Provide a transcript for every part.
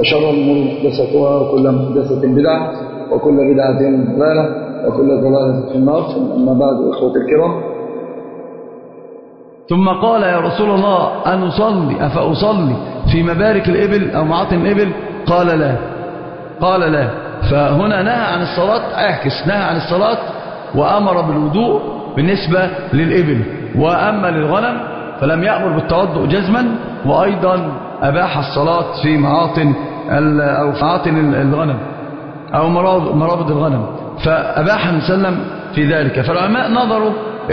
وشر الأمور محدثتها وكل محدثة بدعة وكل بدعة ضلالة وكل ضلالة في النار. أما بعد إخوة الكرام. ثم قال يا رسول الله أن أصلي أفأصلي في مبارك الإبل أو معاطن الإبل قال لا. قال لا. فهنا نهى عن الصلاة اعكس نهى عن الصلاة وأمر بالوضوء بالنسبة للإبل. وأما للغنم فلم يأمر بالتوضؤ جزما وأيضا أباح الصلاة في معاطن أو معاطن الغنم أو مرابض الغنم. فأباح النبي صلى الله عليه وسلم في ذلك. فالعلماء نظروا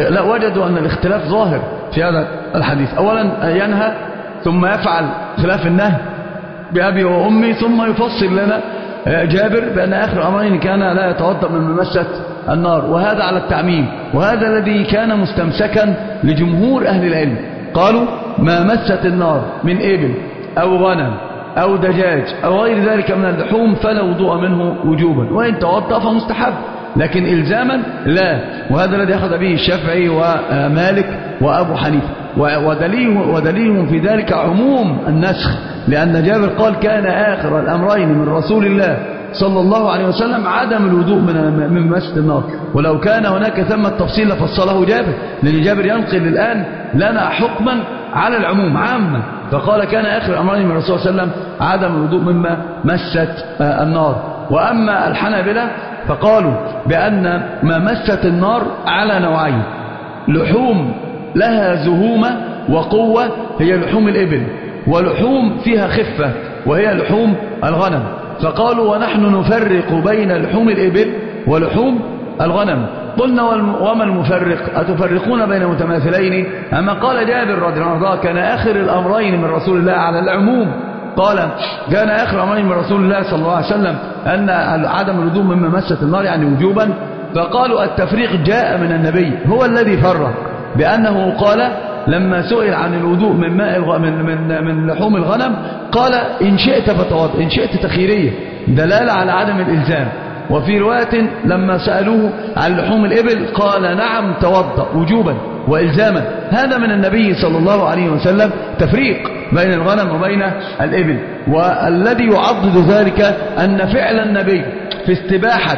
لا وجدوا أن الاختلاف ظاهر في هذا الحديث. أولا ينهى ثم يفعل خلاف النهي بأبي وأمي ثم يفصل لنا جابر بأن آخر أمرين كان لا يتوضأ من ممسة النار. وهذا على التعميم. وهذا الذي كان مستمسكا لجمهور أهل العلم. قالوا ما مست النار من إبل أو غنم. أو دجاج أو غير ذلك من اللحوم فلا وضوء منه وجوبا. وإن توضأ فمستحب لكن إلزاما لا. وهذا الذي أخذ به الشافعي ومالك وأبو حنيفة. ودليلهم في ذلك عموم النسخ لأن جابر قال كان آخر الأمرين من رسول الله صلى الله عليه وسلم عدم الوضوء من من مسجد النار. ولو كان هناك ثم التفصيل لفصله جابر لأن جابر ينقل الآن لنا حكما على العموم عاما. فقال كان آخر الأمرين من الرسول صلى الله عليه وسلم عدم الوضوء مما مست النار. وأما الحنابلة فقالوا بأن ما مست النار على نوعين. لحوم لها زهومة وقوة هي لحوم الإبل ولحوم فيها خفة وهي لحوم الغنم. فقالوا ونحن نفرق بين لحوم الإبل ولحوم الغنم. قلنا وما المفرق؟ أتفرقون بين متماثلين؟ أما قال جابر رضي الله عنه كان آخر الأمرين من رسول الله على العموم. قال كان آخر أمرين من رسول الله صلى الله عليه وسلم أن عدم الوضوء مما مست النار يعني وجوبا. فقالوا التفريق جاء من النبي هو الذي فرق بأنه قال لما سئل عن الوضوء من ماء. من من من لحوم الغنم قال إن شئت فتوضأ إن شئت تخيرية. دلالة على عدم الإلزام. وفي رواية لما سألوه عن لحوم الإبل قال نعم توضأ وجوبا وإلزاما. هذا من النبي صلى الله عليه وسلم تفريق بين الغنم وبين الإبل والذي يعضد ذلك أن فعل النبي في استباحة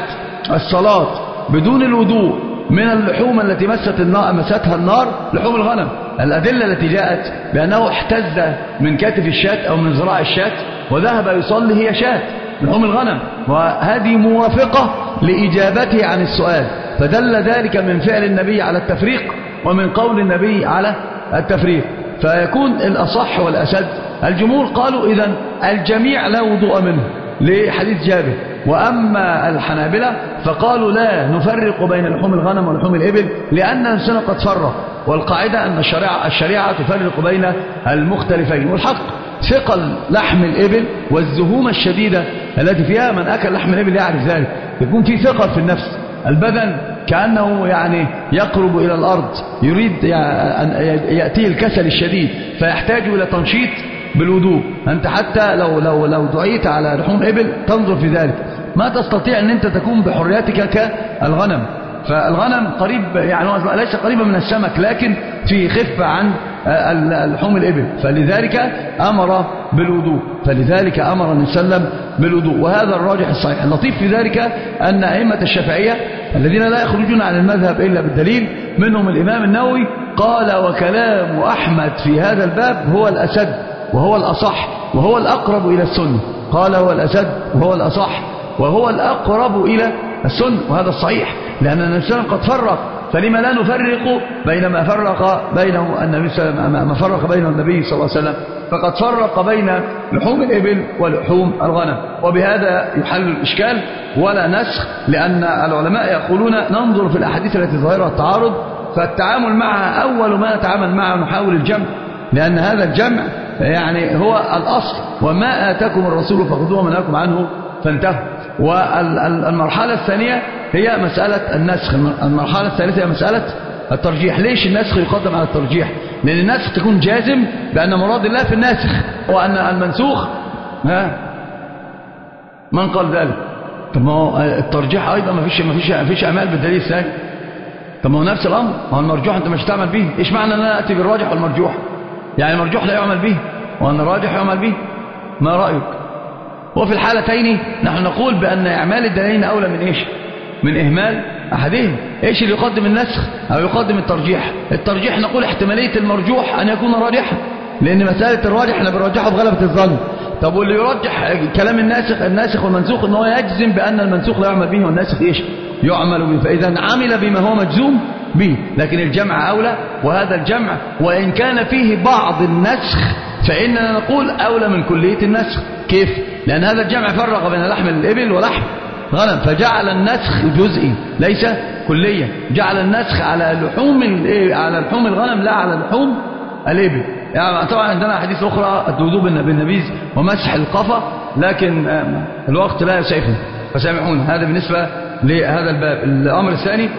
الصلاة بدون الوضوء من اللحوم التي مست النار مستها النار لحوم الغنم. الأدلة التي جاءت بأنه احتز من كتف الشاة أو من ذراع الشاة وذهب يصلي هي شاة. لحوم الغنم. وهذه موافقة لإجابته عن السؤال. فدل ذلك من فعل النبي على التفريق ومن قول النبي على التفريق. فيكون الأصح والأسد الجمهور قالوا إذا الجميع لا وضوء منه لحديث جابر. وأما الحنابلة فقالوا لا نفرق بين لحوم الغنم ولحوم الإبل لأن الإنسان قد فرق. والقاعدة أن الشريعة, الشريعة تفرق بين المختلفين. والحق ثقل لحم الإبل والزهومة الشديدة التي فيها من أكل لحم الإبل يعرف ذلك. يكون في ثقل في النفس. البدن كأنه يعني يقرب إلى الأرض يريد أن يأتيه الكسل الشديد فيحتاج إلى تنشيط بالوضوء. أنت حتى لو, لو, لو دعيت على لحوم إبل تنظر في ذلك. ما تستطيع أن أنت تكون بحريتك كالغنم. فالغنم قريب يعني ليس قريبا من السمك لكن في خفة عن لحوم الإبل. فلذلك أمر بالوضوء. فلذلك أمر النبي صلى الله عليه وسلم بالوضوء. وهذا الراجح الصحيح. اللطيف في ذلك أن أئمة الشافعية الذين لا يخرجون عن المذهب إلا بالدليل منهم الإمام النووي قال وكلام أحمد في هذا الباب هو الأسد وهو الأصح وهو الأقرب إلى السنة. قال هو الأسد وهو الأصح وهو الأقرب إلى السنة. وهذا الصحيح لأن النبي صلى الله عليه وسلم قد فرق فلما لا نفرق بين ما فرق بينه النبي صلى الله عليه وسلم ما فرق بينه النبي صلى الله عليه وسلم فقد فرق بين لحوم الإبل ولحوم الغنم. وبهذا يحل الإشكال ولا نسخ لأن العلماء يقولون ننظر في الأحاديث التي ظاهرها التعارض فالتعامل معها أول ما نتعامل معها نحاول الجمع لأن هذا الجمع يعني هو الأصل. وما آتاكم الرسول فخذوه منكم عنه فانتهوا. والمرحلة الثانية هي مسألة النسخ. المرحلة الثالثة هي مسألة الترجيح. ليش النسخ يقدم على الترجيح؟ لأن النسخ تكون جازم بأن مراد الله في الناسخ وأن المنسوخ ها؟ من قال ذلك؟ طب ما هو الترجيح أيضا ما فيش ما فيش ما فيش أعمال بالدليل الثاني طب ما هو نفس الأمر. هو المرجوح أنت مش تعمل به. إيش معنى أن أنا أتي بالراجح والمرجوح؟ يعني المرجوح لا يعمل به وأن الراجح يعمل به؟ ما رأيك؟ وفي الحالتين نحن نقول بأن إعمال الدليلين أولى من إيش؟ من إهمال أحدهم. إيش اللي يقدم النسخ أو يقدم الترجيح؟ الترجيح نقول احتمالية المرجوح أن يكون راجحا لأن مسألة الراجح إحنا بنرجحه بغلبة الظن. طب واللي يرجح كلام الناسخ الناسخ والمنسوخ إن هو يجزم بأن المنسوخ لا يعمل به والناسخ إيش؟ يعمل به. فإذا عمل بما هو مجزوم به لكن الجمع أولى وهذا الجمع وإن كان فيه بعض النسخ فإننا نقول أولى من كلية النسخ. كيف؟ لأن هذا الجمع فرق بين لحم الإبل ولحم غنم فجعل النسخ جزئي ليس كليا. جعل النسخ على لحوم على لحوم الغنم لا على لحوم الإبل. يعني طبعا عندنا حديث أخرى الوضوء بالنبيذ ومسح القفا لكن الوقت لا يسعفنا فسامحون هذا بالنسبة لهذا الباب. الأمر الثاني